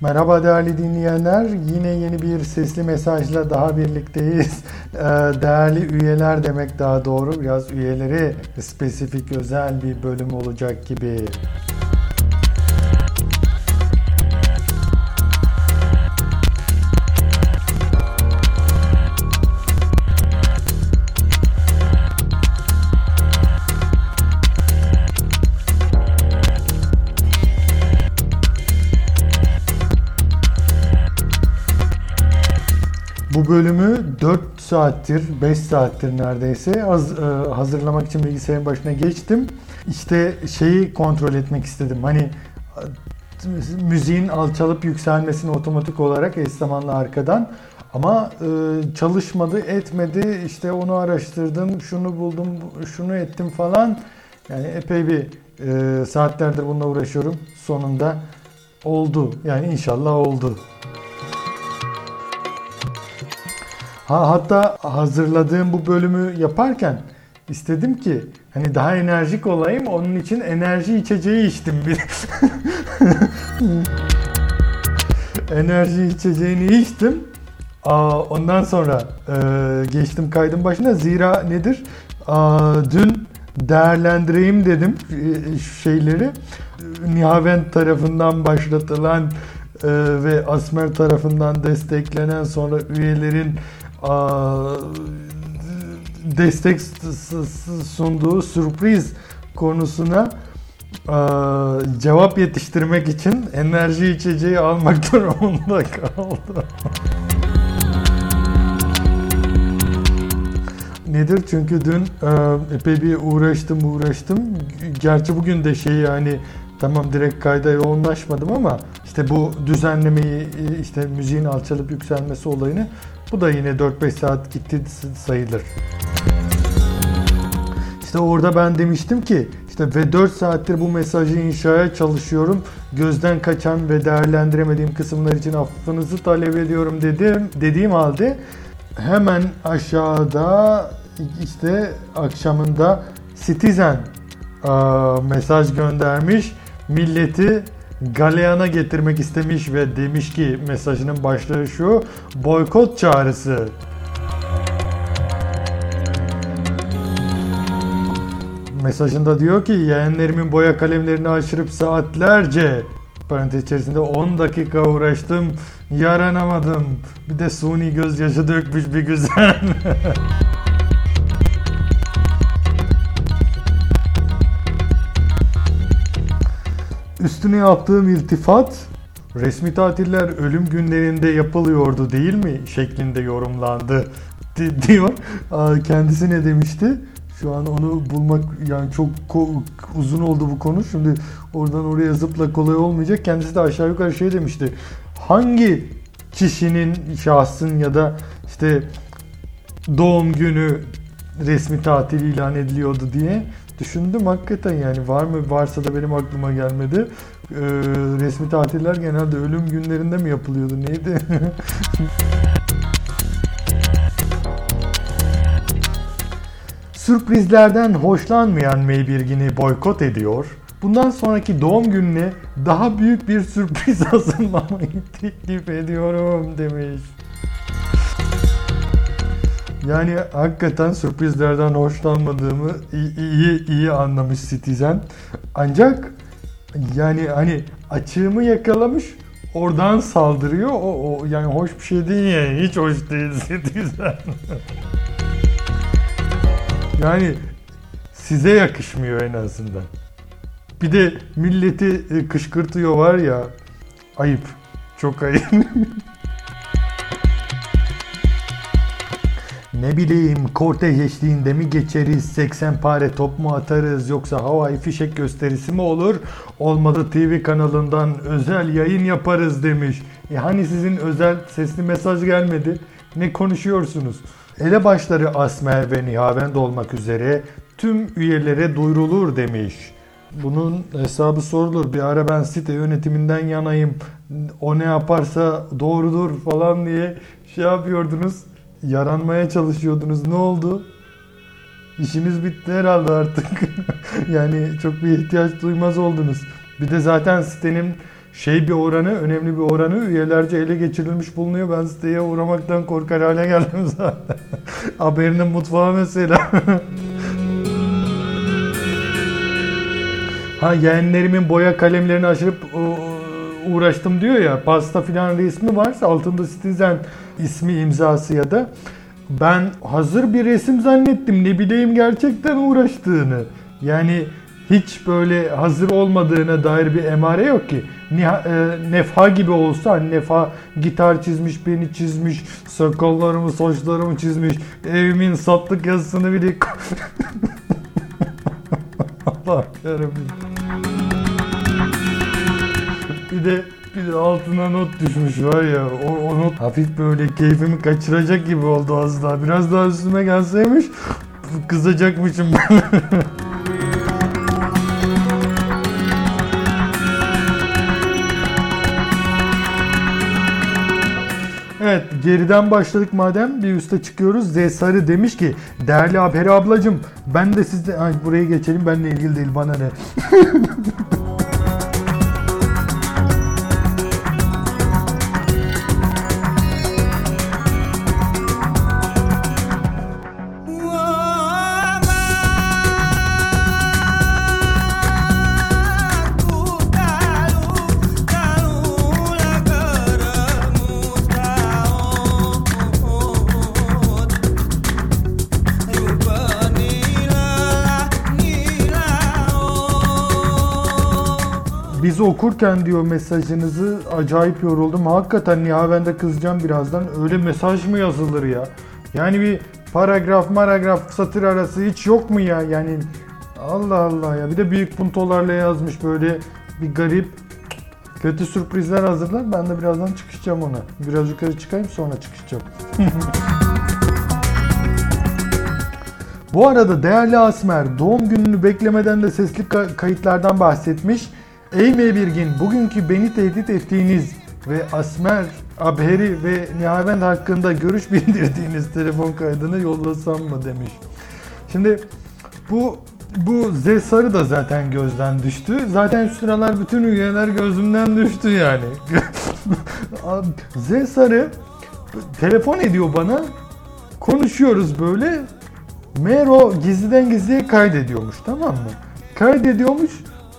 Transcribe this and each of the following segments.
Merhaba değerli dinleyenler. Yine yeni bir sesli mesajla daha birlikteyiz. Ee, değerli üyeler demek daha doğru. Biraz üyeleri spesifik özel bir bölüm olacak gibi. Bu bölümü 4 saattir, 5 saattir neredeyse az, e, hazırlamak için bilgisayarın başına geçtim. İşte şeyi kontrol etmek istedim. Hani e, müziğin alçalıp yükselmesini otomatik olarak eş zamanlı arkadan ama e, çalışmadı, etmedi. İşte onu araştırdım, şunu buldum, şunu ettim falan. Yani epey bir e, saatlerdir bununla uğraşıyorum. Sonunda oldu. Yani inşallah oldu. Ha, hatta hazırladığım bu bölümü yaparken istedim ki hani daha enerjik olayım. Onun için enerji içeceği içtim bir. enerji içeceğini içtim. Aa, ondan sonra e, geçtim kaydın başına. Zira nedir? Aa, dün değerlendireyim dedim e, şeyleri. Nihavent tarafından başlatılan e, ve Asmer tarafından desteklenen sonra üyelerin destek sunduğu sürpriz konusuna cevap yetiştirmek için enerji içeceği almak durumunda kaldı. Nedir? Çünkü dün epey bir uğraştım uğraştım. Gerçi bugün de şey yani tamam direkt kayda yoğunlaşmadım ama işte bu düzenlemeyi işte müziğin alçalıp yükselmesi olayını bu da yine 4-5 saat gitti sayılır. İşte orada ben demiştim ki işte ve 4 saattir bu mesajı inşaya çalışıyorum. Gözden kaçan ve değerlendiremediğim kısımlar için affınızı talep ediyorum dedim. Dediğim halde hemen aşağıda işte akşamında Citizen mesaj göndermiş. Milleti galeyana getirmek istemiş ve demiş ki mesajının başlığı şu boykot çağrısı. Mesajında diyor ki yeğenlerimin boya kalemlerini aşırıp saatlerce parantez içerisinde 10 dakika uğraştım yaranamadım. Bir de suni gözyaşı dökmüş bir güzel. Üstüne yaptığım iltifat resmi tatiller ölüm günlerinde yapılıyordu değil mi şeklinde yorumlandı diyor. Kendisi ne demişti? Şu an onu bulmak yani çok uzun oldu bu konu. Şimdi oradan oraya zıpla kolay olmayacak. Kendisi de aşağı yukarı şey demişti. Hangi kişinin, şahsın ya da işte doğum günü resmi tatil ilan ediliyordu diye Düşündüm hakikaten yani var mı varsa da benim aklıma gelmedi. Ee, resmi tatiller genelde ölüm günlerinde mi yapılıyordu neydi? Sürprizlerden hoşlanmayan Maybirgin'i boykot ediyor. Bundan sonraki doğum gününe daha büyük bir sürpriz hazırlamayı teklif ediyorum demiş. Yani hakikaten sürprizlerden hoşlanmadığımı iyi iyi, iyi anlamış Citizen. Ancak yani hani açığımı yakalamış oradan saldırıyor. O, o yani hoş bir şey değil yani. Hiç hoş değil Citizen. yani size yakışmıyor en azından. Bir de milleti e, kışkırtıyor var ya. Ayıp. Çok ayıp. Ne bileyim kortej eşliğinde mi geçeriz, 80 pare top mu atarız yoksa havai fişek gösterisi mi olur? Olmadı TV kanalından özel yayın yaparız demiş. E hani sizin özel sesli mesaj gelmedi? Ne konuşuyorsunuz? Elebaşları Asmer ve Nihavend olmak üzere tüm üyelere duyurulur demiş. Bunun hesabı sorulur. Bir ara ben site yönetiminden yanayım. O ne yaparsa doğrudur falan diye şey yapıyordunuz yaranmaya çalışıyordunuz. Ne oldu? İşiniz bitti herhalde artık. yani çok bir ihtiyaç duymaz oldunuz. Bir de zaten sitenin şey bir oranı, önemli bir oranı üyelerce ele geçirilmiş bulunuyor. Ben siteye uğramaktan korkar hale geldim zaten. Haberinin mutfağı mesela. ha yeğenlerimin boya kalemlerini aşırıp uğraştım diyor ya. Pasta filan resmi varsa altında Citizen ismi imzası ya da ben hazır bir resim zannettim. Ne bileyim gerçekten uğraştığını. Yani hiç böyle hazır olmadığına dair bir emare yok ki. Niha, e, Nefha gibi olsa hani Nefha gitar çizmiş, beni çizmiş, sakallarımı, saçlarımı çizmiş, evimin satlık yazısını bile... Allah yarabbim. Bir de bir de altına not düşmüş var ya o, o not hafif böyle keyfimi kaçıracak gibi oldu az daha. Biraz daha üstüme gelseymiş kızacakmışım. Evet geriden başladık madem bir üste çıkıyoruz. Z Sarı demiş ki değerli Aberi ablacım ben de sizde Ay, buraya geçelim benle ilgili değil bana ne. Biz okurken diyor mesajınızı acayip yoruldum. Hakikaten ya ben de kızacağım birazdan. Öyle mesaj mı yazılır ya? Yani bir paragraf maragraf satır arası hiç yok mu ya? Yani Allah Allah ya. Bir de büyük puntolarla yazmış böyle bir garip kötü sürprizler hazırlar. Ben de birazdan çıkışacağım ona. Biraz yukarı çıkayım sonra çıkışacağım. Bu arada değerli Asmer doğum gününü beklemeden de sesli kayıtlardan bahsetmiş. Ey Mebirgin, bugünkü beni tehdit ettiğiniz ve Asmer, Abheri ve Nihavend hakkında görüş bildirdiğiniz telefon kaydını yollasam mı demiş. Şimdi bu bu Z Sarı da zaten gözden düştü. Zaten şu sıralar bütün üyeler gözümden düştü yani. Z Sarı telefon ediyor bana. Konuşuyoruz böyle. Meğer o gizliden gizliye kaydediyormuş tamam mı? Kaydediyormuş.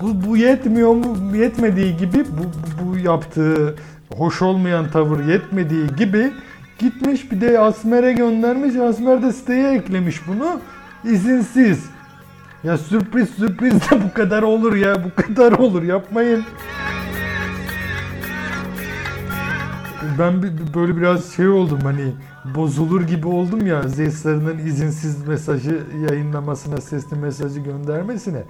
Bu, bu yetmiyor mu? Yetmediği gibi bu, bu yaptığı hoş olmayan tavır yetmediği gibi gitmiş bir de Asmer'e göndermiş. Asmer de siteye eklemiş bunu. izinsiz. Ya sürpriz sürpriz de bu kadar olur ya. Bu kadar olur. Yapmayın. Ben böyle biraz şey oldum hani bozulur gibi oldum ya Zeysar'ın izinsiz mesajı yayınlamasına, sesli mesajı göndermesine.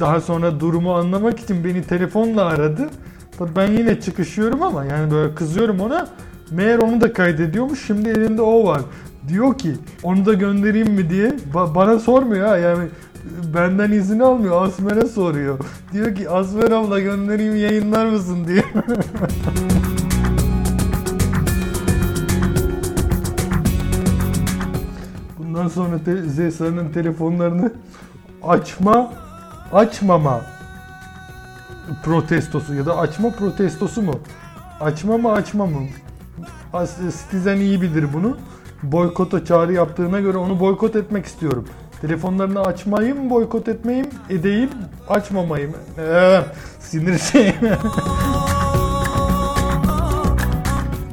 Daha sonra durumu anlamak için beni telefonla aradı. Tabii ben yine çıkışıyorum ama yani böyle kızıyorum ona. Meğer onu da kaydediyormuş. Şimdi elinde o var. Diyor ki onu da göndereyim mi diye. Ba- bana sormuyor ha yani benden izin almıyor. Asmer'e soruyor. Diyor ki Asmer abla göndereyim yayınlar mısın diye. Bundan sonra te Zesa'nın telefonlarını açma, açmama protestosu ya da açma protestosu mu? Açma mı açma mı? Citizen iyi bilir bunu. Boykota çağrı yaptığına göre onu boykot etmek istiyorum. Telefonlarını açmayı boykot etmeyim, edeyim, açmamayı mı? Ee, sinir şey.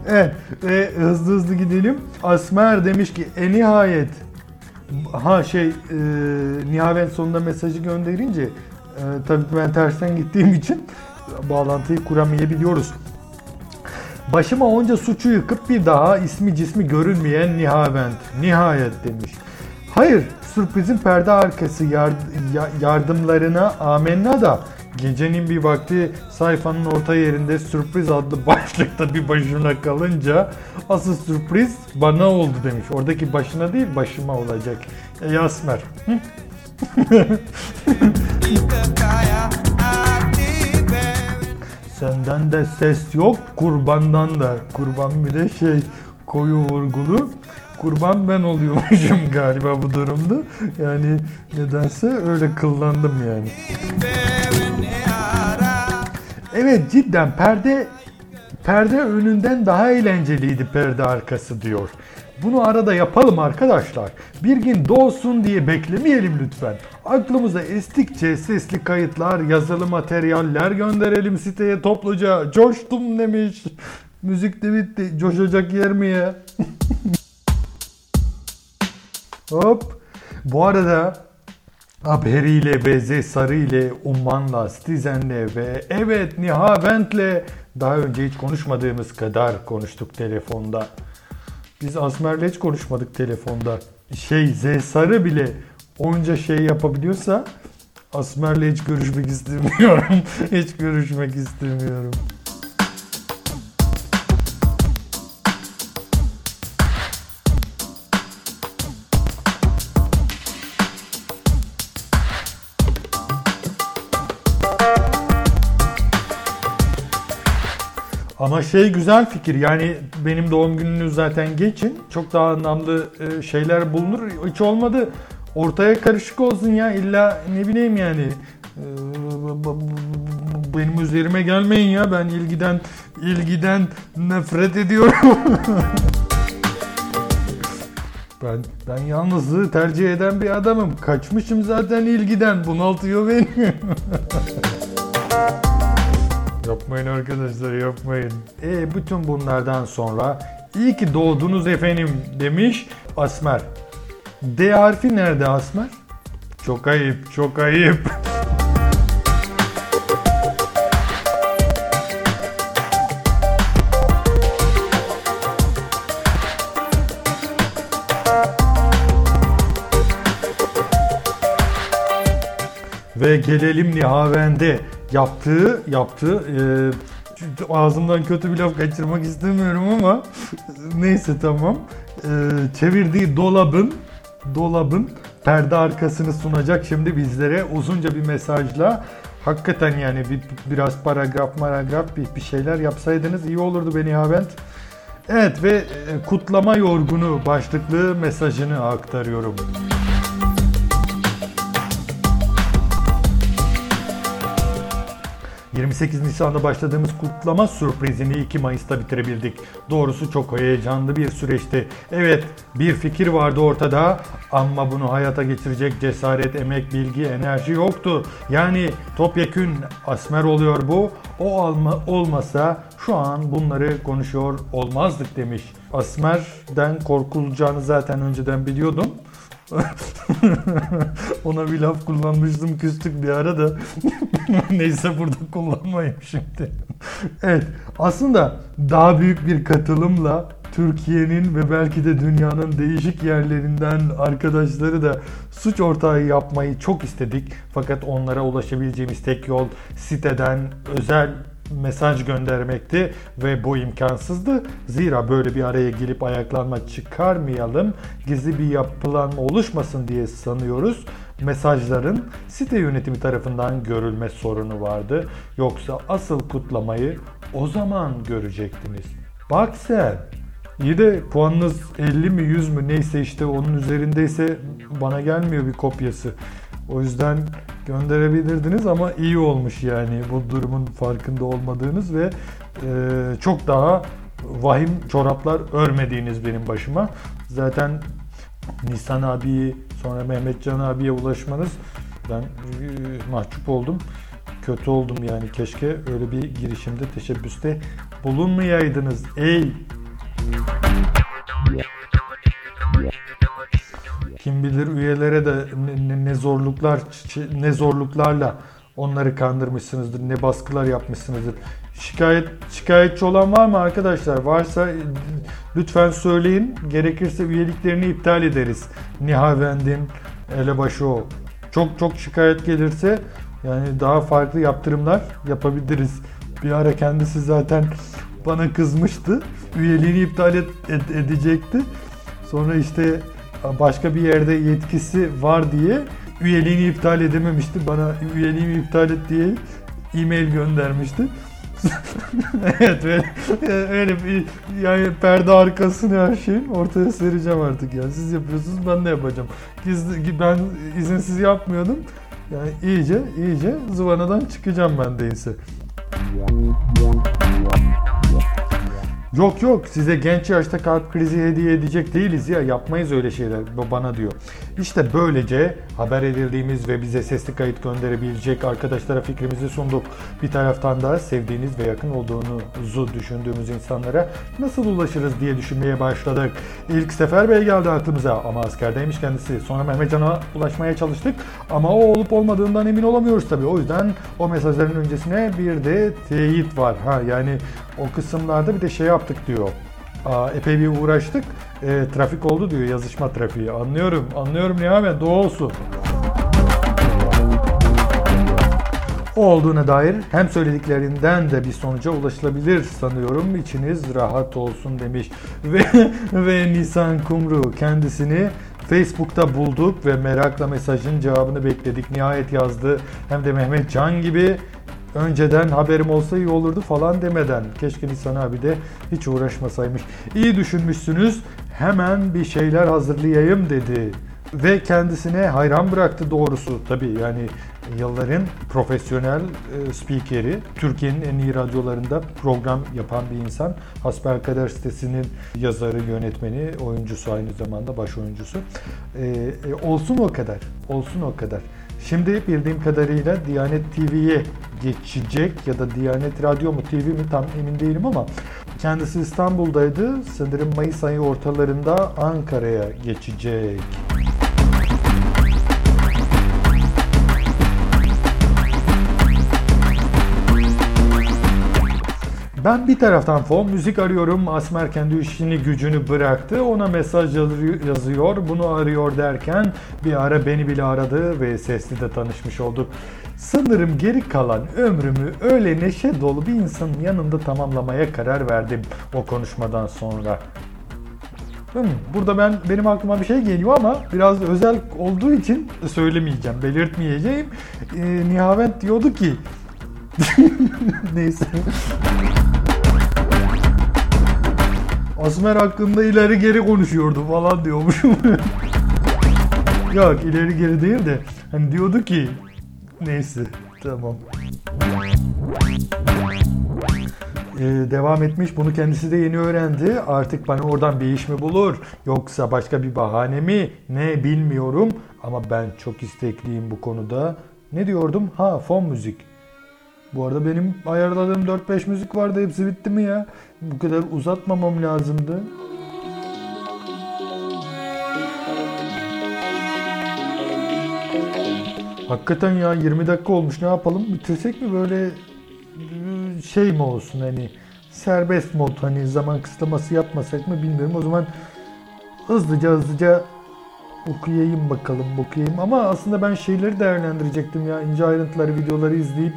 evet, e, hızlı hızlı gidelim. Asmer demiş ki, e nihayet Ha şey e, Nihavent sonunda mesajı gönderince e, tabii ben tersten gittiğim için bağlantıyı kuramayabiliyoruz. Başıma onca suçu yıkıp bir daha ismi cismi görünmeyen Nihavent. Nihayet demiş. Hayır, sürprizin perde arkası yard yardımlarına amenna da Gecenin bir vakti sayfanın orta yerinde sürpriz adlı başlıkta bir başına kalınca asıl sürpriz bana oldu demiş. Oradaki başına değil başıma olacak. E, Yasmer. Senden de ses yok, kurbandan da. Kurban bir de şey koyu vurgulu. Kurban ben oluyormuşum galiba bu durumda. Yani nedense öyle kıllandım yani. Evet cidden perde perde önünden daha eğlenceliydi perde arkası diyor. Bunu arada yapalım arkadaşlar. Bir gün doğsun diye beklemeyelim lütfen. Aklımıza estikçe sesli kayıtlar, yazılı materyaller gönderelim siteye topluca. Coştum demiş. Müzik de bitti. Coşacak yer mi ya? Hop. Bu arada Abheri ile Beze Sarı ile Umman'la Stizen'le ve evet Nihavent'le daha önce hiç konuşmadığımız kadar konuştuk telefonda. Biz Asmer'le hiç konuşmadık telefonda. Şey Z Sarı bile onca şey yapabiliyorsa Asmer'le hiç görüşmek istemiyorum. hiç görüşmek istemiyorum. Ama şey güzel fikir yani benim doğum gününü zaten geçin. Çok daha anlamlı e, şeyler bulunur. Hiç olmadı ortaya karışık olsun ya illa ne bileyim yani e, benim üzerime gelmeyin ya ben ilgiden ilgiden nefret ediyorum. ben ben yalnızlığı tercih eden bir adamım. Kaçmışım zaten ilgiden. Bunaltıyor beni. Yapmayın arkadaşlar yapmayın. E bütün bunlardan sonra iyi ki doğdunuz efendim demiş Asmer. D harfi nerede Asmer? Çok ayıp, çok ayıp. Ve gelelim Nihavend'e yaptığı yaptığı e, ağzımdan kötü bir laf kaçırmak istemiyorum ama neyse tamam. E, çevirdiği dolabın dolabın perde arkasını sunacak şimdi bizlere uzunca bir mesajla hakikaten yani bir, biraz paragraf paragraf bir, bir şeyler yapsaydınız iyi olurdu beni Havent. Evet ve e, kutlama yorgunu başlıklı mesajını aktarıyorum. 28 Nisan'da başladığımız kutlama sürprizini 2 Mayıs'ta bitirebildik. Doğrusu çok heyecanlı bir süreçti. Evet bir fikir vardı ortada ama bunu hayata geçirecek cesaret, emek, bilgi, enerji yoktu. Yani topyekün asmer oluyor bu. O alma, olmasa şu an bunları konuşuyor olmazdık demiş. Asmer'den korkulacağını zaten önceden biliyordum. Ona bir laf kullanmıştım küstük bir ara da. Neyse burada kullanmayayım şimdi. evet aslında daha büyük bir katılımla Türkiye'nin ve belki de dünyanın değişik yerlerinden arkadaşları da suç ortağı yapmayı çok istedik. Fakat onlara ulaşabileceğimiz tek yol siteden özel mesaj göndermekti ve bu imkansızdı. Zira böyle bir araya gelip ayaklanma çıkarmayalım, gizli bir yapılanma oluşmasın diye sanıyoruz. Mesajların site yönetimi tarafından görülme sorunu vardı. Yoksa asıl kutlamayı o zaman görecektiniz. Bak sen. İyi de puanınız 50 mi 100 mü neyse işte onun üzerindeyse bana gelmiyor bir kopyası. O yüzden gönderebilirdiniz ama iyi olmuş yani bu durumun farkında olmadığınız ve e, çok daha vahim çoraplar örmediğiniz benim başıma. Zaten Nisan abiyi sonra Mehmetcan abiye ulaşmanız ben e, mahcup oldum. Kötü oldum yani keşke öyle bir girişimde teşebbüste bulunmayaydınız. Ey kim bilir üyelere de ne, ne zorluklar ne zorluklarla onları kandırmışsınızdır, ne baskılar yapmışsınızdır. Şikayet şikayetçi olan var mı arkadaşlar? Varsa lütfen söyleyin. Gerekirse üyeliklerini iptal ederiz. Nihavend'in elebaşı o. Çok çok şikayet gelirse yani daha farklı yaptırımlar yapabiliriz. Bir ara kendisi zaten bana kızmıştı. Üyeliğini iptal et, ed, edecekti. Sonra işte başka bir yerde yetkisi var diye üyeliğini iptal edememişti. Bana üyeliğimi iptal et diye e-mail göndermişti. evet öyle, öyle bir yani perde arkasını her şeyin ortaya sereceğim artık yani. Siz yapıyorsunuz ben de yapacağım. Gizli, ben izinsiz yapmıyordum. Yani iyice iyice zıvanadan çıkacağım ben değilse. Yok yok size genç yaşta kalp krizi hediye edecek değiliz ya yapmayız öyle şeyler bana diyor. İşte böylece haber edildiğimiz ve bize sesli kayıt gönderebilecek arkadaşlara fikrimizi sunduk. Bir taraftan da sevdiğiniz ve yakın olduğunuzu düşündüğümüz insanlara nasıl ulaşırız diye düşünmeye başladık. İlk Sefer Bey geldi aklımıza ama askerdeymiş kendisi. Sonra Mehmetcan'a ulaşmaya çalıştık ama o olup olmadığından emin olamıyoruz tabii. O yüzden o mesajların öncesine bir de teyit var. Ha yani o kısımlarda bir de şey yaptık diyor. Aa, epey bir uğraştık. E, trafik oldu diyor yazışma trafiği. Anlıyorum, anlıyorum Nihamet doğu olsun. O olduğuna dair hem söylediklerinden de bir sonuca ulaşılabilir sanıyorum. İçiniz rahat olsun demiş. Ve, ve Nisan Kumru kendisini Facebook'ta bulduk ve merakla mesajın cevabını bekledik. Nihayet yazdı. Hem de Mehmet Can gibi önceden haberim olsa iyi olurdu falan demeden. Keşke Nisan abi de hiç uğraşmasaymış. İyi düşünmüşsünüz. Hemen bir şeyler hazırlayayım dedi. Ve kendisine hayran bıraktı doğrusu. Tabii yani yılların profesyonel e, spikeri, Türkiye'nin en iyi radyolarında program yapan bir insan. Hasbelkader sitesinin yazarı, yönetmeni, oyuncusu aynı zamanda baş oyuncusu. E, e, olsun o kadar, olsun o kadar. Şimdi bildiğim kadarıyla Diyanet TV'ye geçecek ya da Diyanet Radyo mu TV mi tam emin değilim ama kendisi İstanbul'daydı. Sanırım Mayıs ayı ortalarında Ankara'ya geçecek. Ben bir taraftan fon müzik arıyorum. Asmer kendi işini gücünü bıraktı. Ona mesaj yazıyor. Bunu arıyor derken bir ara beni bile aradı ve sesli de tanışmış olduk. Sanırım geri kalan ömrümü öyle neşe dolu bir insanın yanında tamamlamaya karar verdim o konuşmadan sonra. Hmm, burada ben benim aklıma bir şey geliyor ama biraz özel olduğu için söylemeyeceğim, belirtmeyeceğim. Ee, Nihavent diyordu ki Neyse. Asmer hakkında ileri geri konuşuyordu falan diyormuşum. Yok ileri geri değil de hani diyordu ki neyse tamam. Ee, devam etmiş. Bunu kendisi de yeni öğrendi. Artık bana oradan bir iş mi bulur? Yoksa başka bir bahane mi? Ne bilmiyorum. Ama ben çok istekliyim bu konuda. Ne diyordum? Ha fon müzik. Bu arada benim ayarladığım 4-5 müzik vardı. Hepsi bitti mi ya? Bu kadar uzatmamam lazımdı. Hakikaten ya 20 dakika olmuş ne yapalım bitirsek mi böyle şey mi olsun hani serbest mod hani zaman kısıtlaması yapmasak mı bilmiyorum o zaman hızlıca hızlıca okuyayım bakalım okuyayım ama aslında ben şeyleri değerlendirecektim ya ince ayrıntıları videoları izleyip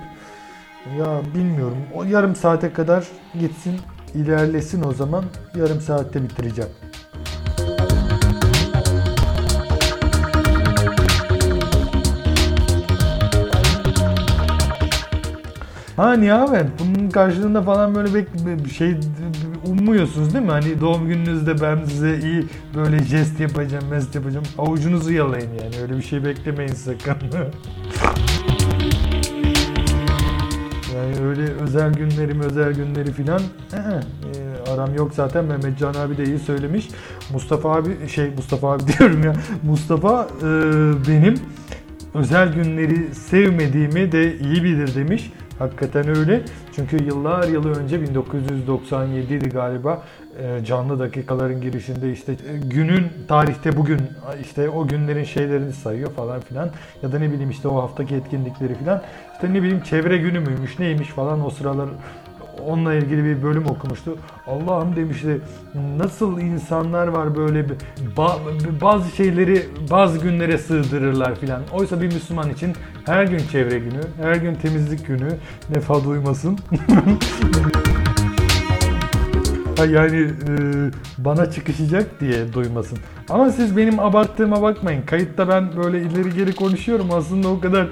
ya bilmiyorum. O yarım saate kadar gitsin, ilerlesin o zaman. Yarım saatte bitireceğim. Ha niye Bunun karşılığında falan böyle bir şey ummuyorsunuz değil mi? Hani doğum gününüzde ben size iyi böyle jest yapacağım, mest yapacağım. Avucunuzu yalayın yani. Öyle bir şey beklemeyin sakın. Yani öyle özel günlerim, özel günleri filan e, aram yok zaten. Mehmet Can abi de iyi söylemiş. Mustafa abi şey Mustafa abi diyorum ya. Mustafa e, benim özel günleri sevmediğimi de iyi bilir demiş. Hakikaten öyle. Çünkü yıllar yılı önce 1997 idi galiba. E, canlı dakikaların girişinde işte e, günün tarihte bugün işte o günlerin şeylerini sayıyor falan filan. Ya da ne bileyim işte o haftaki etkinlikleri filan. İşte ne bileyim çevre günü müymüş neymiş falan o sıralar onunla ilgili bir bölüm okumuştu. Allah'ım demişti nasıl insanlar var böyle bazı şeyleri bazı günlere sığdırırlar filan. Oysa bir Müslüman için her gün çevre günü, her gün temizlik günü nefa duymasın. yani e, bana çıkışacak diye duymasın. Ama siz benim abarttığıma bakmayın. Kayıtta ben böyle ileri geri konuşuyorum. Aslında o kadar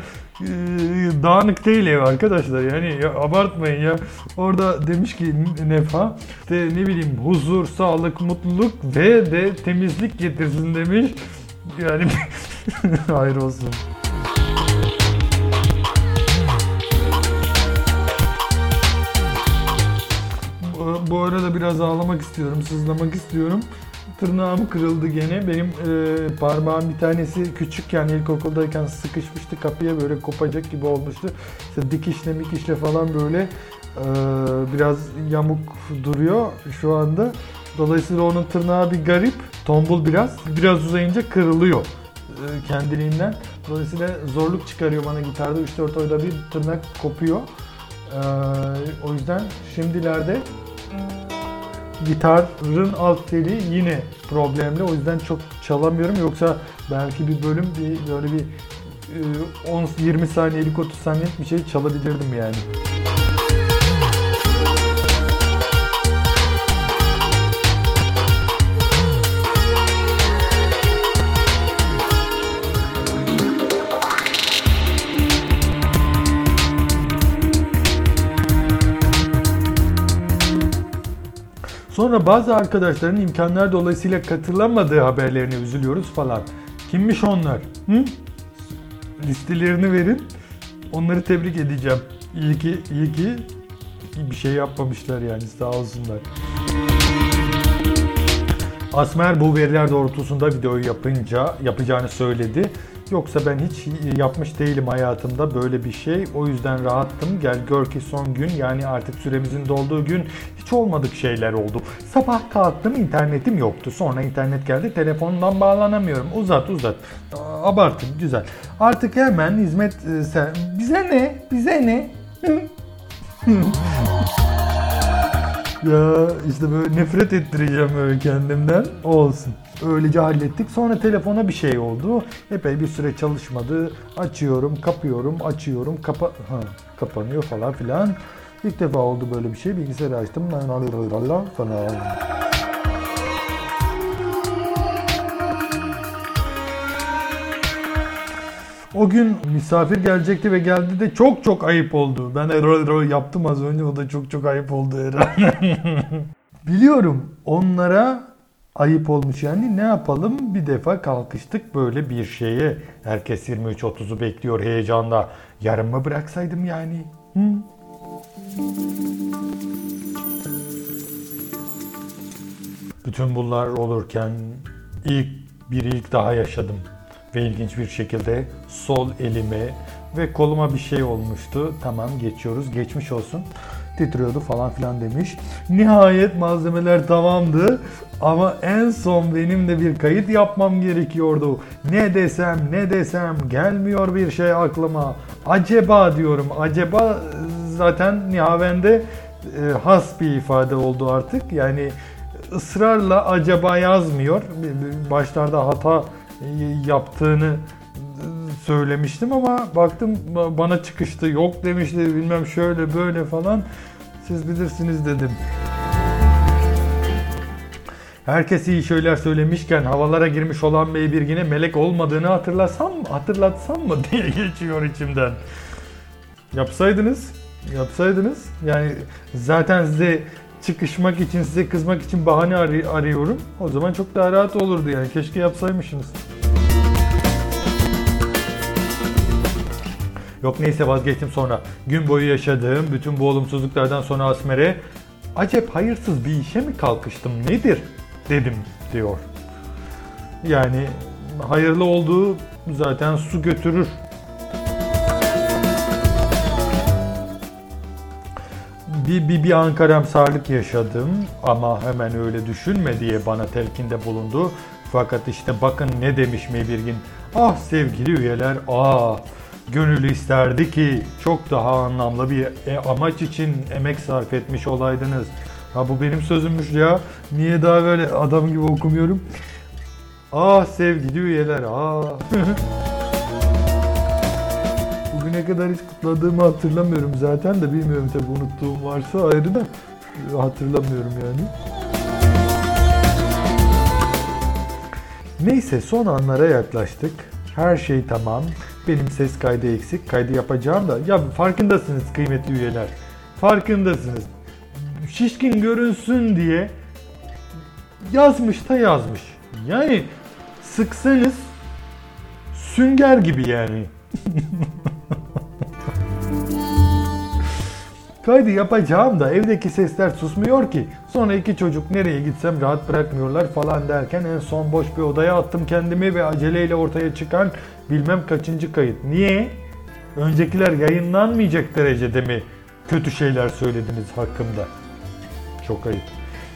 dağınık değil ev arkadaşlar. Yani ya, abartmayın ya. Orada demiş ki Nefa de ne bileyim huzur, sağlık, mutluluk ve de temizlik getirsin demiş. Yani hayır olsun. bu arada biraz ağlamak istiyorum, sızlamak istiyorum. Tırnağım kırıldı gene. Benim e, parmağım bir tanesi küçükken ilkokuldayken sıkışmıştı kapıya böyle kopacak gibi olmuştu. İşte dikişle mikişle falan böyle e, biraz yamuk duruyor şu anda. Dolayısıyla onun tırnağı bir garip, tombul biraz. Biraz uzayınca kırılıyor e, kendiliğinden. Dolayısıyla zorluk çıkarıyor bana gitarda. 3-4 oyda bir tırnak kopuyor. E, o yüzden şimdilerde gitarın alt teli yine problemli. O yüzden çok çalamıyorum. Yoksa belki bir bölüm bir böyle bir 10-20 saniyelik 30 saniyelik bir şey çalabilirdim yani. Sonra bazı arkadaşların imkanlar dolayısıyla katılamadığı haberlerine üzülüyoruz falan. Kimmiş onlar? Hı? Listelerini verin. Onları tebrik edeceğim. İyi ki, iyi ki bir şey yapmamışlar yani sağ olsunlar. Asmer bu veriler doğrultusunda videoyu yapınca yapacağını söyledi. Yoksa ben hiç yapmış değilim hayatımda böyle bir şey. O yüzden rahattım. Gel gör ki son gün yani artık süremizin dolduğu gün hiç olmadık şeyler oldu. Sabah kalktım internetim yoktu. Sonra internet geldi telefondan bağlanamıyorum. Uzat uzat. Abartın güzel. Artık hemen hizmet e, sen bize ne? Bize ne? Ya işte böyle nefret ettireceğim böyle kendimden. Olsun. Öylece hallettik. Sonra telefona bir şey oldu. Epey bir süre çalışmadı. Açıyorum, kapıyorum, açıyorum, kapa ha, kapanıyor falan filan. İlk defa oldu böyle bir şey. Bilgisayarı açtım. falan. O gün misafir gelecekti ve geldi de çok çok ayıp oldu. Ben rol rol yaptım az önce o da çok çok ayıp oldu herhalde. Biliyorum onlara ayıp olmuş yani ne yapalım bir defa kalkıştık böyle bir şeye. Herkes 23.30'u bekliyor heyecanla. Yarın mı bıraksaydım yani? Hı? Bütün bunlar olurken ilk bir ilk daha yaşadım. Ve ilginç bir şekilde sol elime ve koluma bir şey olmuştu. Tamam geçiyoruz geçmiş olsun titriyordu falan filan demiş. Nihayet malzemeler tamamdı ama en son benim de bir kayıt yapmam gerekiyordu. Ne desem ne desem gelmiyor bir şey aklıma. Acaba diyorum acaba zaten nihavende e, has bir ifade oldu artık. Yani ısrarla acaba yazmıyor. Başlarda hata yaptığını söylemiştim ama baktım bana çıkıştı. Yok demişti bilmem şöyle böyle falan. Siz bilirsiniz dedim. Herkes iyi şeyler söylemişken havalara girmiş olan Bey Birgin'e melek olmadığını hatırlasam mı, hatırlatsam mı diye geçiyor içimden. Yapsaydınız, yapsaydınız. Yani zaten size çıkışmak için, size kızmak için bahane arıyorum. O zaman çok daha rahat olurdu yani. Keşke yapsaymışsınız. Yok neyse vazgeçtim sonra. Gün boyu yaşadığım bütün bu olumsuzluklardan sonra Asmer'e acep hayırsız bir işe mi kalkıştım nedir dedim diyor. Yani hayırlı olduğu zaten su götürür. Bir, bir, bir Ankaramsarlık yaşadım ama hemen öyle düşünme diye bana telkinde bulundu. Fakat işte bakın ne demiş Mebirgin. Ah sevgili üyeler, ah Gönül isterdi ki çok daha anlamlı bir e, amaç için emek sarf etmiş olaydınız. Ha bu benim sözümmüş ya. Niye daha böyle adam gibi okumuyorum? Ah sevgili üyeler ah. Bugüne kadar hiç kutladığımı hatırlamıyorum zaten de bilmiyorum tabi unuttuğum varsa ayrı da hatırlamıyorum yani. Neyse son anlara yaklaştık. Her şey tamam. Benim ses kaydı eksik. Kaydı yapacağım da. Ya farkındasınız kıymetli üyeler. Farkındasınız. Şişkin görünsün diye yazmış da yazmış. Yani sıksanız sünger gibi yani. Kaydı yapacağım da evdeki sesler susmuyor ki. Sonra iki çocuk nereye gitsem rahat bırakmıyorlar falan derken en son boş bir odaya attım kendimi ve aceleyle ortaya çıkan bilmem kaçıncı kayıt. Niye? Öncekiler yayınlanmayacak derecede mi kötü şeyler söylediniz hakkımda? Çok ayıp.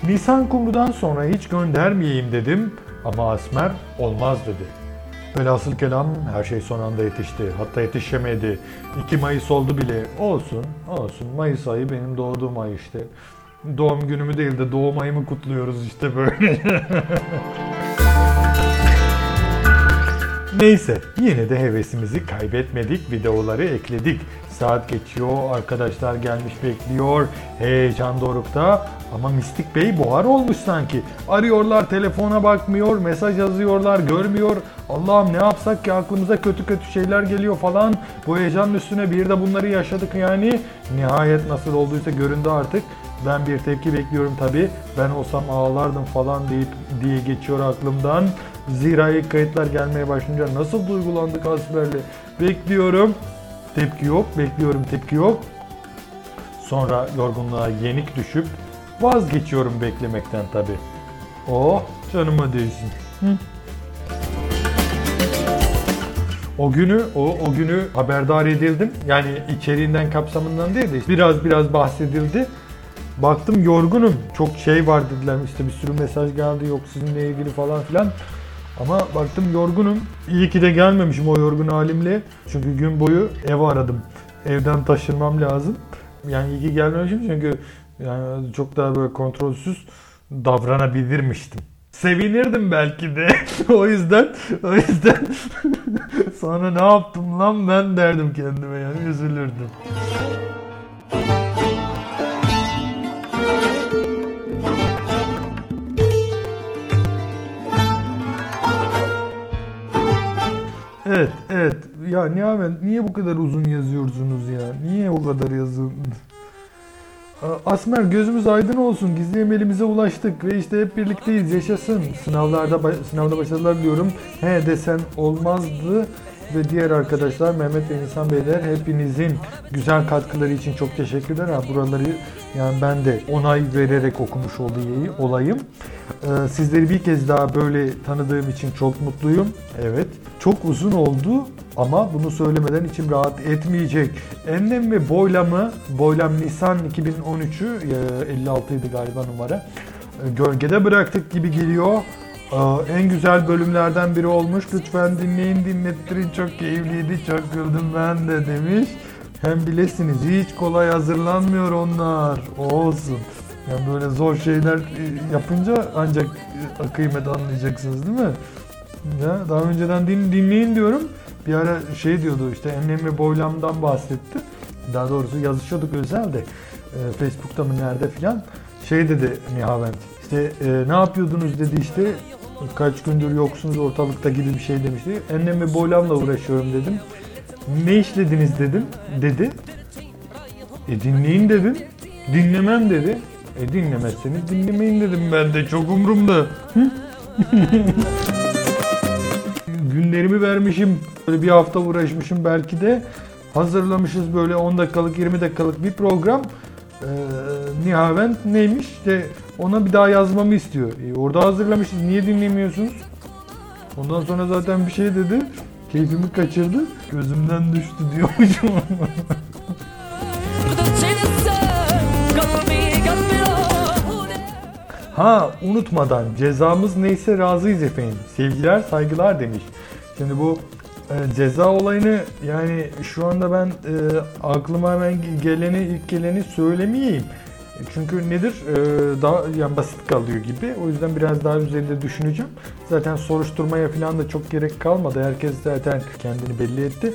Nisan Kumru'dan sonra hiç göndermeyeyim dedim ama Asmer olmaz dedi. Velhasıl kelam her şey son anda yetişti. Hatta yetişemedi. 2 Mayıs oldu bile. Olsun, olsun. Mayıs ayı benim doğduğum ay işte. Doğum günümü değil de doğum ayımı kutluyoruz işte böyle. Neyse yine de hevesimizi kaybetmedik. Videoları ekledik. Saat geçiyor, arkadaşlar gelmiş bekliyor. Heyecan dorukta ama Mistik Bey buhar olmuş sanki. Arıyorlar, telefona bakmıyor, mesaj yazıyorlar, görmüyor. Allah'ım ne yapsak ki aklımıza kötü kötü şeyler geliyor falan. Bu heyecanın üstüne bir de bunları yaşadık yani. Nihayet nasıl olduysa göründü artık. Ben bir tepki bekliyorum tabi. Ben olsam ağlardım falan deyip diye geçiyor aklımdan. Zira ilk kayıtlar gelmeye başlayınca nasıl duygulandık Asber'le. Bekliyorum. Tepki yok. Bekliyorum tepki yok. Sonra yorgunluğa yenik düşüp vazgeçiyorum beklemekten tabi. Oh canıma değsin. Hı. O günü o o günü haberdar edildim. Yani içeriğinden kapsamından değil de biraz biraz bahsedildi. Baktım yorgunum. Çok şey var dediler. İşte bir sürü mesaj geldi yok sizinle ilgili falan filan. Ama baktım yorgunum. İyi ki de gelmemişim o yorgun halimle. Çünkü gün boyu ev aradım. Evden taşınmam lazım. Yani iyi ki gelmemişim çünkü yani çok daha böyle kontrolsüz davranabilirmiştim. Sevinirdim belki de. o yüzden o yüzden sonra ne yaptım lan ben derdim kendime yani üzülürdüm. Evet, evet. Ya Nihavent niye bu kadar uzun yazıyorsunuz ya? Niye bu kadar yazın? Asmer gözümüz aydın olsun. Gizli emelimize ulaştık ve işte hep birlikteyiz. Yaşasın. Sınavlarda sınavda başarılar diyorum. He desen olmazdı ve diğer arkadaşlar Mehmet ve İnsan Beyler hepinizin güzel katkıları için çok teşekkürler. Ha, buraları yani ben de onay vererek okumuş olayım. olayım. Ee, sizleri bir kez daha böyle tanıdığım için çok mutluyum. Evet. Çok uzun oldu ama bunu söylemeden içim rahat etmeyecek. Enlem ve boylamı, boylam Nisan 2013'ü 56 idi galiba numara. Gölgede bıraktık gibi geliyor. En güzel bölümlerden biri olmuş. Lütfen dinleyin dinlettirin. Çok keyifliydi. Çok güldüm ben de demiş. Hem bilesiniz hiç kolay hazırlanmıyor onlar. Olsun. Yani böyle zor şeyler yapınca ancak kıymet anlayacaksınız değil mi? Ya daha önceden din, dinleyin diyorum. Bir ara şey diyordu işte enlem ve boylamdan bahsetti. Daha doğrusu yazışıyorduk özelde. E, Facebook'ta mı nerede filan. Şey dedi Nihavent. İşte e, ne yapıyordunuz dedi işte kaç gündür yoksunuz ortalıkta gibi bir şey demişti. Enlem ve boylamla uğraşıyorum dedim. Ne işlediniz dedim. Dedi. E dinleyin dedim. Dinlemem dedi. E dinlemezseniz dinlemeyin dedim ben de çok umurumda. Günlerimi vermişim. Böyle bir hafta uğraşmışım belki de. Hazırlamışız böyle 10 dakikalık 20 dakikalık bir program. Ee, Nihavent neymiş? İşte ona bir daha yazmamı istiyor. E, orada hazırlamışız. Niye dinlemiyorsunuz? Ondan sonra zaten bir şey dedi. Keyfimi kaçırdı. Gözümden düştü diyormuşum. ha unutmadan cezamız neyse razıyız efendim. Sevgiler saygılar demiş. Şimdi bu e, ceza olayını yani şu anda ben e, aklıma hemen geleni ilk geleni söylemeyeyim. Çünkü nedir? Ee, daha yani basit kalıyor gibi. O yüzden biraz daha üzerinde düşüneceğim. Zaten soruşturmaya falan da çok gerek kalmadı. Herkes zaten kendini belli etti.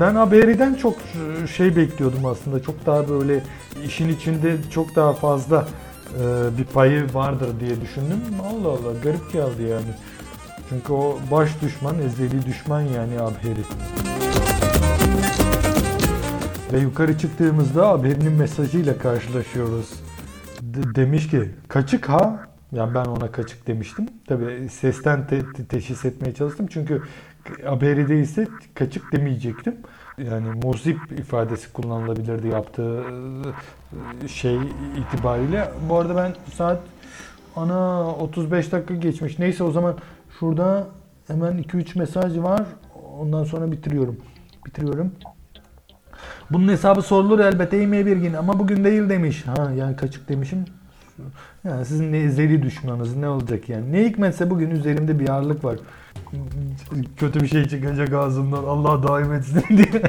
Ben haberiden çok şey bekliyordum aslında. Çok daha böyle işin içinde çok daha fazla e, bir payı vardır diye düşündüm. Allah Allah garip geldi yani. Çünkü o baş düşman, ezeli düşman yani Abheri. Ve yukarı çıktığımızda Abheri'nin mesajıyla karşılaşıyoruz. De- demiş ki kaçık ha? Yani ben ona kaçık demiştim. Tabi sesten te- te- teşhis etmeye çalıştım. Çünkü Abheri değilse kaçık demeyecektim. yani muzip ifadesi kullanılabilirdi yaptığı e, şey itibariyle. Bu arada ben saat ana 35 dakika geçmiş. Neyse o zaman şurada hemen 2-3 mesaj var. Ondan sonra bitiriyorum. Bitiriyorum. Bunun hesabı sorulur elbette yemeğe bir gün ama bugün değil demiş. Ha yani kaçık demişim. Yani sizin ne ezeli düşmanınız ne olacak yani. Ne hikmetse bugün üzerimde bir ağırlık var. Kötü bir şey çıkacak ağzımdan Allah daim etsin diye.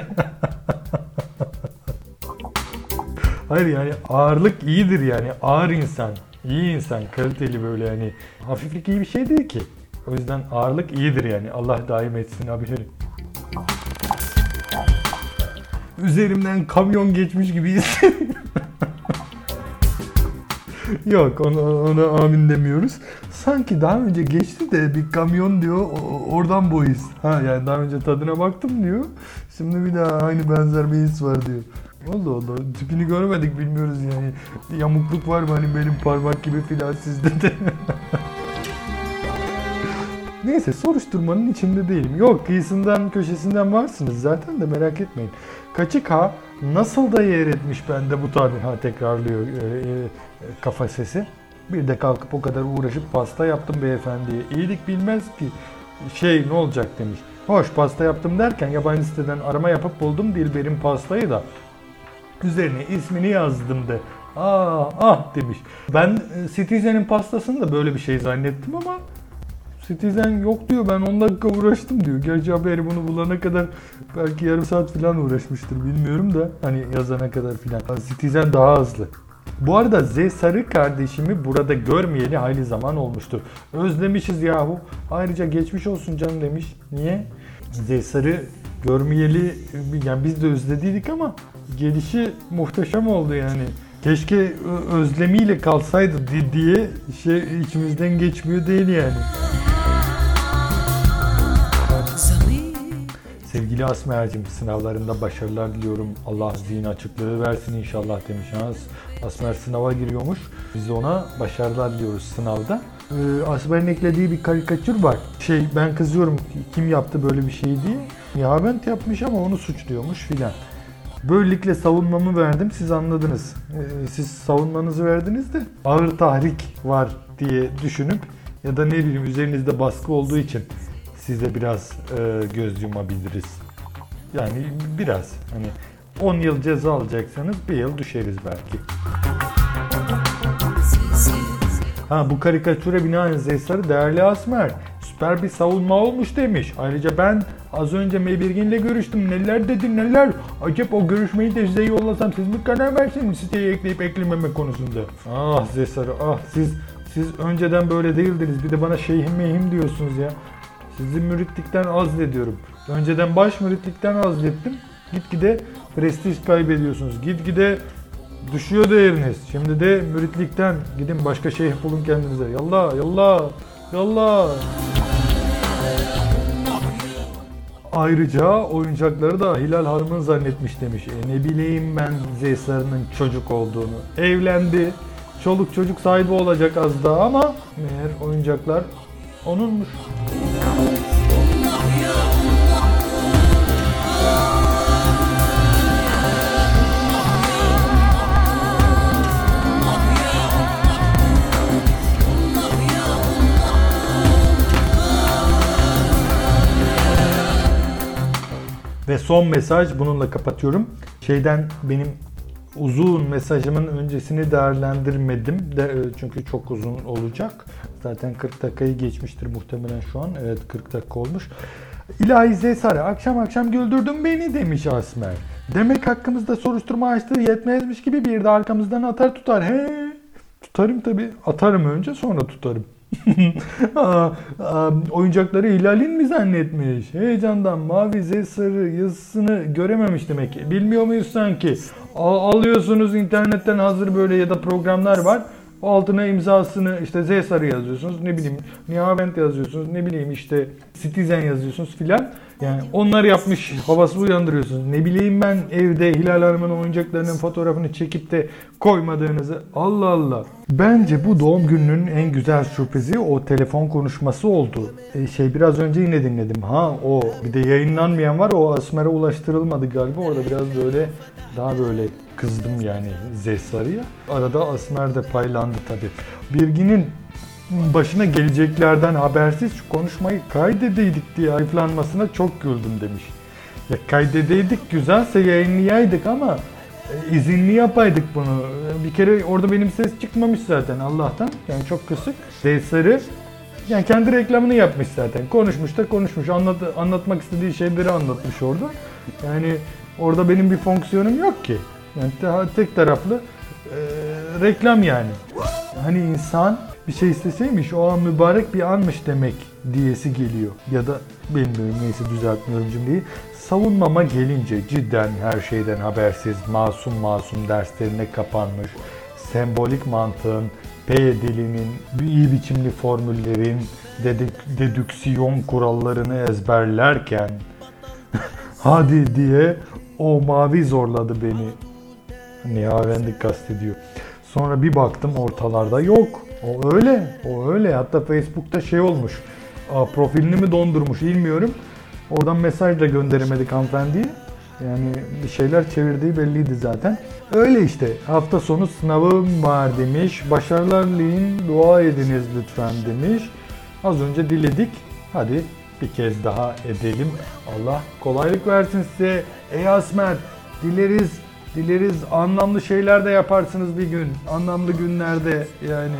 Hayır yani ağırlık iyidir yani. Ağır insan, iyi insan, kaliteli böyle yani. Hafiflik iyi bir şey değil ki. O yüzden ağırlık iyidir yani. Allah daim etsin abilerim. Üzerimden kamyon geçmiş gibi. Yok ona, ona amin demiyoruz. Sanki daha önce geçti de bir kamyon diyor oradan bu his. Ha yani daha önce tadına baktım diyor. Şimdi bir daha aynı benzer bir his var diyor. Allah Allah tipini görmedik bilmiyoruz yani. Yamukluk var mı hani benim parmak gibi filan sizde de. Neyse soruşturmanın içinde değilim. Yok kıyısından köşesinden varsınız zaten de merak etmeyin. Kaçık ha nasıl da yer etmiş bende bu tabi ha tekrarlıyor e, e, kafa sesi. Bir de kalkıp o kadar uğraşıp pasta yaptım beyefendiye. İyilik bilmez ki şey ne olacak demiş. Hoş pasta yaptım derken yabancı siteden arama yapıp buldum Dilber'in pastayı da. Üzerine ismini yazdım de. Ah ah demiş. Ben e, Citizen'in pastasını da böyle bir şey zannettim ama Citizen yok diyor ben 10 dakika uğraştım diyor. Gerçi haberi bunu bulana kadar belki yarım saat falan uğraşmıştır bilmiyorum da hani yazana kadar filan. Citizen daha hızlı. Bu arada Z Sarı kardeşimi burada görmeyeli hayli zaman olmuştur. Özlemişiz yahu. Ayrıca geçmiş olsun canım demiş. Niye? Z Sarı görmeyeli yani biz de özlediydik ama gelişi muhteşem oldu yani. Keşke özlemiyle kalsaydı diye şey içimizden geçmiyor değil yani. Sevgili Asmer'cim sınavlarında başarılar diliyorum. Allah zihin açıklığı versin inşallah demiş. Asmer sınava giriyormuş. Biz de ona başarılar diliyoruz sınavda. Ee, Asmer'in eklediği bir karikatür var. Şey ben kızıyorum kim yaptı böyle bir şey diye. Nihavent yapmış ama onu suçluyormuş filan. Böylelikle savunmamı verdim siz anladınız. Ee, siz savunmanızı verdiniz de ağır tahrik var diye düşünüp ya da ne bileyim üzerinizde baskı olduğu için size biraz e, göz yumabiliriz. Yani biraz hani 10 yıl ceza alacaksanız bir yıl düşeriz belki. Ha bu karikatüre binaen Zeysar'ı değerli Asmer süper bir savunma olmuş demiş. Ayrıca ben az önce Mebirgin'le görüştüm. Neler dedi neler. Acep o görüşmeyi de size yollasam siz mi karar versiniz siteye ekleyip eklememe konusunda. Ah Zeysar'ı ah siz siz önceden böyle değildiniz. Bir de bana şeyhim meyhim diyorsunuz ya. Sizi müritlikten azlediyorum. Önceden baş müritlikten azlettim. Gitgide prestij kaybediyorsunuz. Gitgide düşüyor değeriniz. Şimdi de müritlikten gidin başka şeyh bulun kendinize. Yallah yallah yallah. Ayrıca oyuncakları da Hilal Harman zannetmiş demiş. E ne bileyim ben Zeysar'ın çocuk olduğunu. Evlendi. Çoluk çocuk sahibi olacak az daha ama meğer oyuncaklar onunmuş. Ve son mesaj bununla kapatıyorum. Şeyden benim uzun mesajımın öncesini değerlendirmedim. De, e, çünkü çok uzun olacak. Zaten 40 dakikayı geçmiştir muhtemelen şu an. Evet 40 dakika olmuş. İlahi Zesare akşam akşam güldürdün beni demiş Asmer. Demek hakkımızda soruşturma açtığı yetmezmiş gibi bir de arkamızdan atar tutar. He tutarım tabi. Atarım önce sonra tutarım. oyuncakları Hilal'in mi zannetmiş? Heyecandan mavi Z sarı yazısını görememiş demek ki. Bilmiyor muyuz sanki? A- alıyorsunuz internetten hazır böyle ya da programlar var. Altına imzasını işte Z sarı yazıyorsunuz. Ne bileyim Nihavent yazıyorsunuz. Ne bileyim işte Citizen yazıyorsunuz filan. Yani onlar yapmış havası uyandırıyorsunuz. Ne bileyim ben evde Hilal Hanım'ın oyuncaklarının fotoğrafını çekip de koymadığınızı. Allah Allah. Bence bu doğum gününün en güzel sürprizi o telefon konuşması oldu. E, şey biraz önce yine dinledim. Ha o bir de yayınlanmayan var. O Asmer'e ulaştırılmadı galiba. Orada biraz böyle daha böyle kızdım yani Zesarı'ya. Arada Asmer de paylandı tabii. Birgin'in başına geleceklerden habersiz konuşmayı kaydedeydik diye ayıflanmasına çok güldüm demiş. Ya kaydedeydik güzelse yayınlayaydık ama e, izinli yapaydık bunu. Bir kere orada benim ses çıkmamış zaten Allah'tan. Yani çok kısık. Zesarı yani kendi reklamını yapmış zaten. Konuşmuş da konuşmuş. Anlat, anlatmak istediği şeyleri anlatmış orada. Yani orada benim bir fonksiyonum yok ki. Yani te- tek taraflı e, reklam yani. Hani insan bir şey isteseymiş o an mübarek bir anmış demek diyesi geliyor. Ya da bilmiyorum neyse düzeltmiyorum cümleyi. Savunmama gelince cidden her şeyden habersiz, masum masum derslerine kapanmış, sembolik mantığın, P dilinin, iyi biçimli formüllerin, dedük- dedüksiyon kurallarını ezberlerken hadi diye o mavi zorladı beni. Nihavend'i kastediyor. Sonra bir baktım ortalarda yok. O öyle. O öyle. Hatta Facebook'ta şey olmuş. Profilini mi dondurmuş bilmiyorum. Oradan mesaj da gönderemedik hanımefendiye. Yani bir şeyler çevirdiği belliydi zaten. Öyle işte. Hafta sonu sınavım var demiş. Başarılar dileyin, dua ediniz lütfen demiş. Az önce diledik. Hadi bir kez daha edelim. Allah kolaylık versin size. Ey Asmer dileriz Dileriz anlamlı şeyler de yaparsınız bir gün. Anlamlı günlerde yani.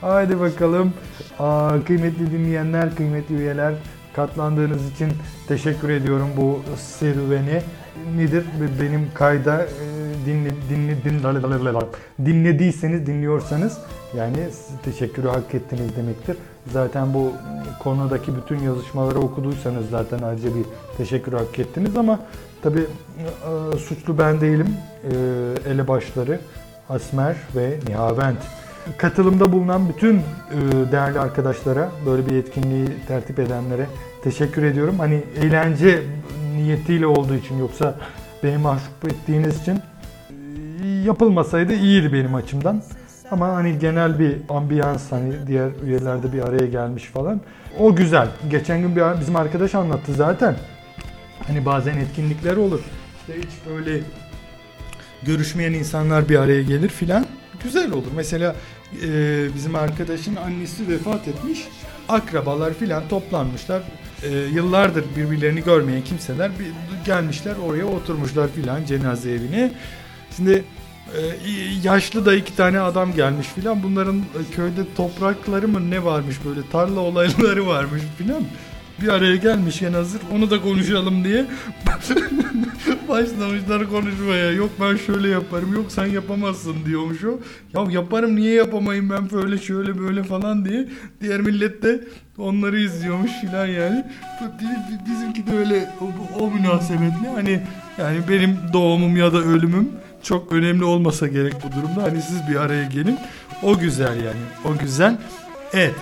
Haydi bakalım. Aa, kıymetli dinleyenler, kıymetli üyeler katlandığınız için teşekkür ediyorum bu serüveni. Nedir? Benim kayda e, dinle, dinle, dinle, dinlediyseniz, dinliyorsanız yani teşekkürü hak ettiniz demektir. Zaten bu konudaki bütün yazışmaları okuduysanız zaten ayrıca bir teşekkür hak ettiniz ama tabi suçlu ben değilim. E, elebaşları Asmer ve Nihavent. Katılımda bulunan bütün e, değerli arkadaşlara, böyle bir etkinliği tertip edenlere teşekkür ediyorum. Hani eğlence niyetiyle olduğu için yoksa beni mahcup ettiğiniz için e, yapılmasaydı iyiydi benim açımdan. Ama hani genel bir ambiyans hani diğer üyelerde bir araya gelmiş falan. O güzel. Geçen gün bir bizim arkadaş anlattı zaten. Hani bazen etkinlikler olur. İşte hiç böyle görüşmeyen insanlar bir araya gelir filan. Güzel olur. Mesela e, bizim arkadaşın annesi vefat etmiş. Akrabalar filan toplanmışlar. E, yıllardır birbirlerini görmeyen kimseler bir, gelmişler oraya oturmuşlar filan cenaze evine. Şimdi yaşlı da iki tane adam gelmiş filan. Bunların köyde toprakları mı ne varmış böyle tarla olayları varmış filan bir araya gelmişken hazır onu da konuşalım diye başlamışlar konuşmaya. Yok ben şöyle yaparım yok sen yapamazsın diyormuş o. Ya yaparım niye yapamayayım ben böyle şöyle böyle falan diye. Diğer millet de onları izliyormuş filan yani. Bizimki de öyle o, o münasebetle hani yani benim doğumum ya da ölümüm çok önemli olmasa gerek bu durumda. Hani siz bir araya gelin. O güzel yani. O güzel. Evet.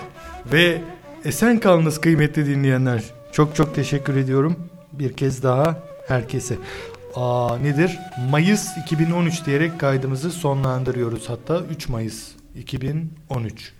Ve Esen kalınız kıymetli dinleyenler. Çok çok teşekkür ediyorum. Bir kez daha herkese. Aa, nedir? Mayıs 2013 diyerek kaydımızı sonlandırıyoruz. Hatta 3 Mayıs 2013.